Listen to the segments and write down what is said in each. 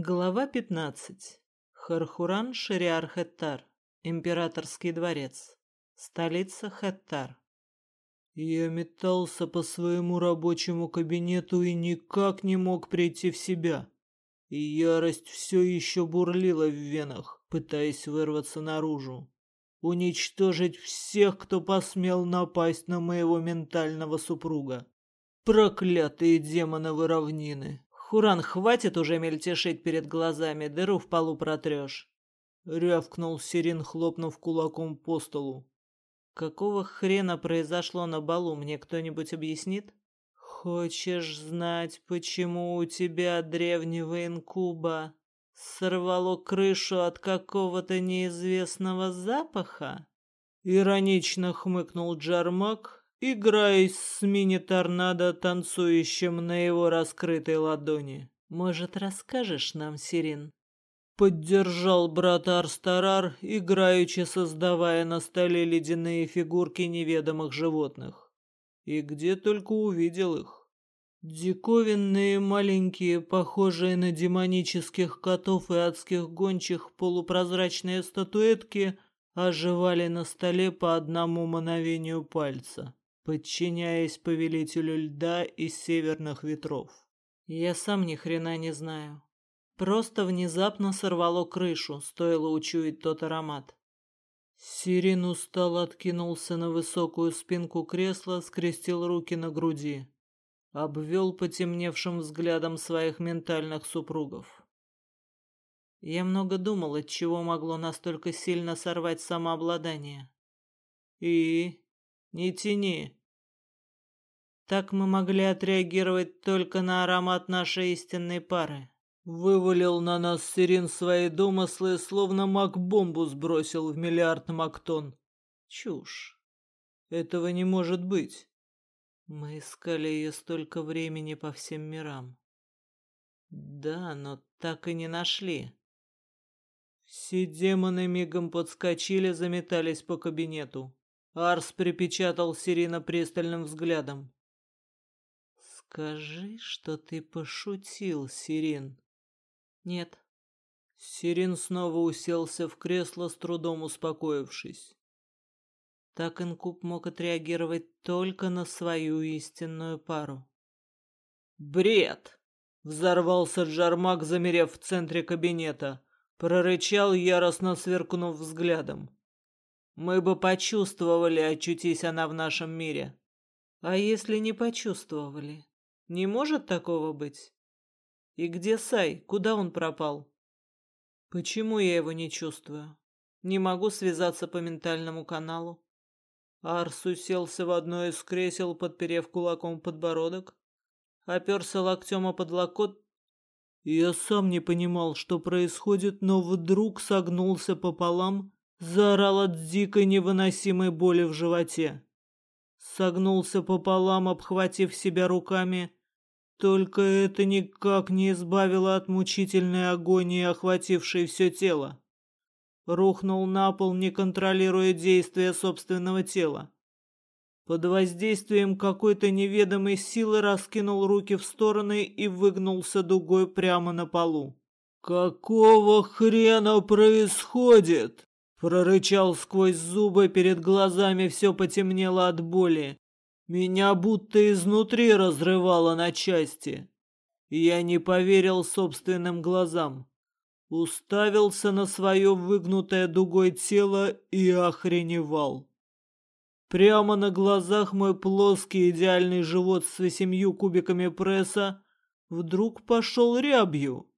Глава 15. Хархуран Шариар Хеттар. Императорский дворец. Столица Хеттар. Я метался по своему рабочему кабинету и никак не мог прийти в себя. Ярость все еще бурлила в венах, пытаясь вырваться наружу. Уничтожить всех, кто посмел напасть на моего ментального супруга. Проклятые демоны равнины! «Хуран, хватит уже мельтешить перед глазами, дыру в полу протрешь!» Рявкнул Сирин, хлопнув кулаком по столу. «Какого хрена произошло на балу, мне кто-нибудь объяснит?» «Хочешь знать, почему у тебя древнего инкуба сорвало крышу от какого-то неизвестного запаха?» Иронично хмыкнул Джармак, играясь с мини-торнадо, танцующим на его раскрытой ладони. «Может, расскажешь нам, Сирин?» Поддержал брат Арстарар, играючи создавая на столе ледяные фигурки неведомых животных. И где только увидел их. Диковинные маленькие, похожие на демонических котов и адских гончих полупрозрачные статуэтки оживали на столе по одному мановению пальца подчиняясь повелителю льда и северных ветров. Я сам ни хрена не знаю. Просто внезапно сорвало крышу, стоило учуять тот аромат. Сирин устал откинулся на высокую спинку кресла, скрестил руки на груди. Обвел потемневшим взглядом своих ментальных супругов. Я много думал, от чего могло настолько сильно сорвать самообладание. И... Не тяни. Так мы могли отреагировать только на аромат нашей истинной пары. Вывалил на нас Сирин свои домыслы, словно маг-бомбу сбросил в миллиард мактон. Чушь. Этого не может быть. Мы искали ее столько времени по всем мирам. Да, но так и не нашли. Все демоны мигом подскочили, заметались по кабинету. Арс припечатал Сирина пристальным взглядом. «Скажи, что ты пошутил, Сирин». «Нет». Сирин снова уселся в кресло, с трудом успокоившись. Так инкуб мог отреагировать только на свою истинную пару. «Бред!» — взорвался Джармак, замерев в центре кабинета. Прорычал, яростно сверкнув взглядом. «Мы бы почувствовали, очутись она в нашем мире». «А если не почувствовали?» Не может такого быть? И где Сай? Куда он пропал? Почему я его не чувствую? Не могу связаться по ментальному каналу. Арс уселся в одно из кресел, подперев кулаком подбородок, оперся локтем о подлокот. Я сам не понимал, что происходит, но вдруг согнулся пополам, заорал от дикой невыносимой боли в животе. Согнулся пополам, обхватив себя руками, только это никак не избавило от мучительной агонии, охватившей все тело. Рухнул на пол, не контролируя действия собственного тела. Под воздействием какой-то неведомой силы раскинул руки в стороны и выгнулся дугой прямо на полу. «Какого хрена происходит?» Прорычал сквозь зубы, перед глазами все потемнело от боли. Меня будто изнутри разрывало на части. Я не поверил собственным глазам. Уставился на свое выгнутое дугой тело и охреневал. Прямо на глазах мой плоский идеальный живот с восемью кубиками пресса вдруг пошел рябью.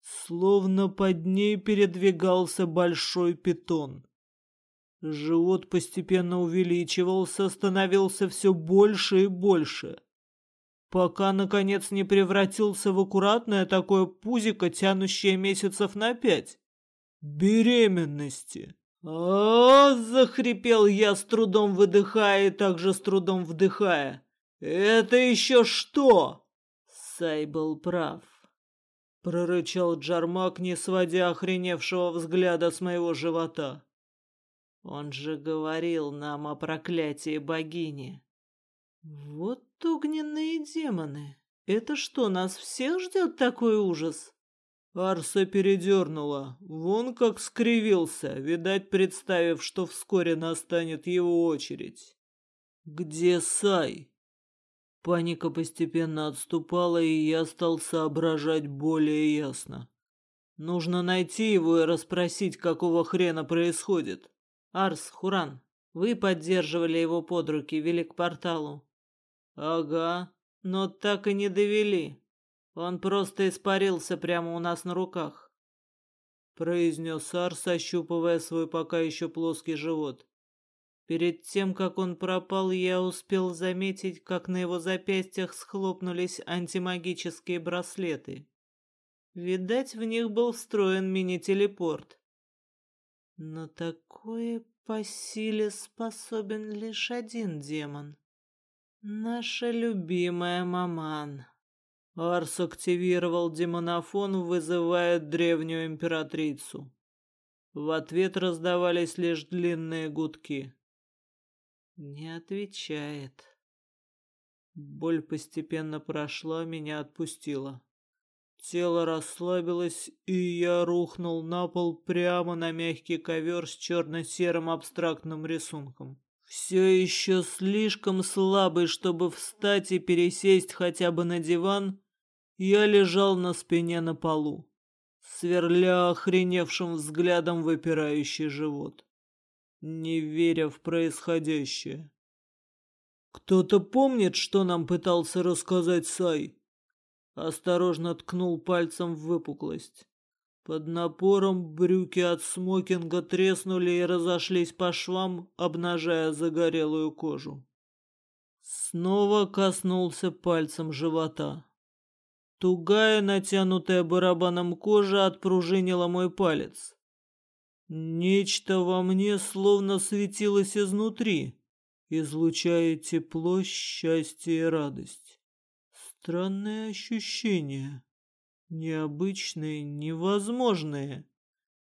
Словно под ней передвигался большой питон. Живот постепенно увеличивался, становился все больше и больше, пока, наконец, не превратился в аккуратное такое пузико, тянущее месяцев на пять. Беременности. а, захрипел я, с трудом выдыхая и также с трудом вдыхая. «Это еще что?» Сай был прав. Прорычал Джармак, не сводя охреневшего взгляда с моего живота. Он же говорил нам о проклятии богини. Вот огненные демоны. Это что, нас всех ждет такой ужас? Арса передернула. Вон как скривился, видать, представив, что вскоре настанет его очередь. «Где Сай?» Паника постепенно отступала, и я стал соображать более ясно. Нужно найти его и расспросить, какого хрена происходит. Арс, Хуран, вы поддерживали его под руки, вели к порталу. Ага, но так и не довели. Он просто испарился прямо у нас на руках. Произнес Арс, ощупывая свой пока еще плоский живот. Перед тем, как он пропал, я успел заметить, как на его запястьях схлопнулись антимагические браслеты. Видать, в них был встроен мини-телепорт. Но такое по силе способен лишь один демон. Наша любимая Маман. Арс активировал демонофон, вызывая древнюю императрицу. В ответ раздавались лишь длинные гудки. Не отвечает. Боль постепенно прошла, меня отпустила. Тело расслабилось, и я рухнул на пол прямо на мягкий ковер с черно-серым абстрактным рисунком. Все еще слишком слабый, чтобы встать и пересесть хотя бы на диван, я лежал на спине на полу, сверля охреневшим взглядом выпирающий живот, не веря в происходящее. «Кто-то помнит, что нам пытался рассказать Сай?» Осторожно ткнул пальцем в выпуклость. Под напором брюки от смокинга треснули и разошлись по швам, обнажая загорелую кожу. Снова коснулся пальцем живота. Тугая, натянутая барабаном кожа отпружинила мой палец. Нечто во мне словно светилось изнутри, излучая тепло, счастье и радость. Странное ощущение. Необычное, невозможное.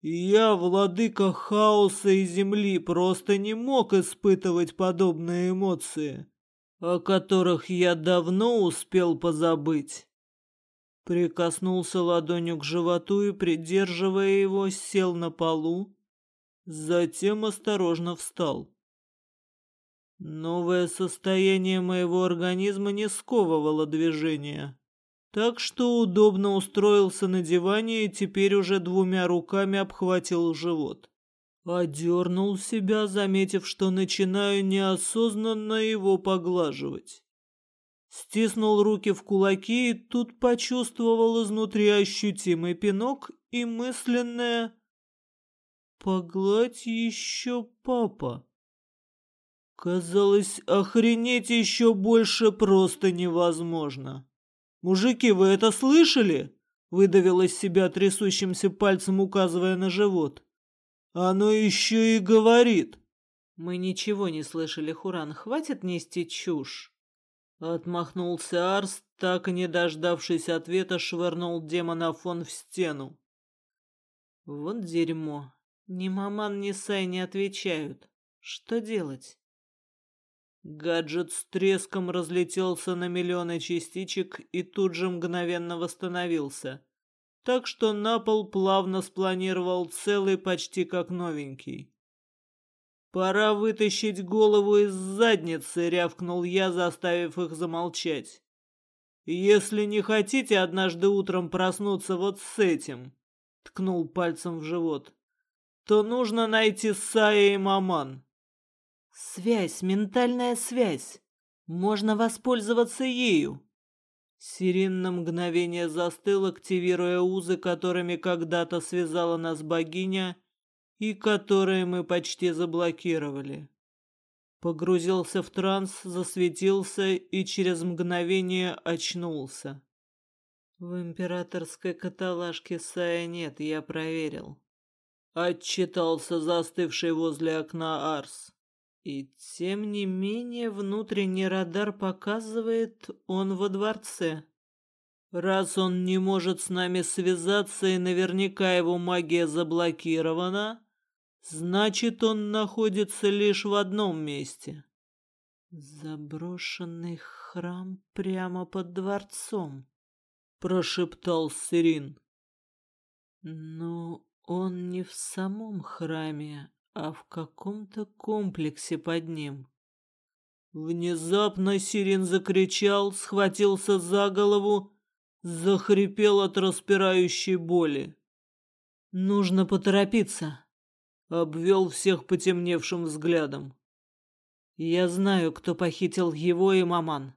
Я, владыка хаоса и земли, просто не мог испытывать подобные эмоции, о которых я давно успел позабыть. Прикоснулся ладонью к животу и, придерживая его, сел на полу, затем осторожно встал. Новое состояние моего организма не сковывало движения, так что удобно устроился на диване и теперь уже двумя руками обхватил живот. Одернул себя, заметив, что начинаю неосознанно его поглаживать. Стиснул руки в кулаки и тут почувствовал изнутри ощутимый пинок и мысленное «Погладь еще, папа». Казалось, охренеть еще больше просто невозможно. «Мужики, вы это слышали?» — выдавил из себя трясущимся пальцем, указывая на живот. «Оно еще и говорит». «Мы ничего не слышали, Хуран. Хватит нести чушь». Отмахнулся Арс, так и не дождавшись ответа, швырнул демонофон в стену. «Вот дерьмо. Ни Маман, ни Сай не отвечают. Что делать?» Гаджет с треском разлетелся на миллионы частичек и тут же мгновенно восстановился, так что на пол плавно спланировал целый почти как новенький. «Пора вытащить голову из задницы», — рявкнул я, заставив их замолчать. «Если не хотите однажды утром проснуться вот с этим», — ткнул пальцем в живот, — «то нужно найти Сая и Маман». Связь, ментальная связь. Можно воспользоваться ею. Сирин на мгновение застыл, активируя узы, которыми когда-то связала нас богиня, и которые мы почти заблокировали. Погрузился в транс, засветился и через мгновение очнулся. В императорской каталажке Сая нет, я проверил. Отчитался застывший возле окна Арс. И тем не менее внутренний радар показывает, он во дворце. Раз он не может с нами связаться и наверняка его магия заблокирована, значит, он находится лишь в одном месте. Заброшенный храм прямо под дворцом, прошептал Сирин. Ну, он не в самом храме, а в каком-то комплексе под ним. Внезапно Сирин закричал, схватился за голову, захрипел от распирающей боли. «Нужно поторопиться», — обвел всех потемневшим взглядом. «Я знаю, кто похитил его и маман.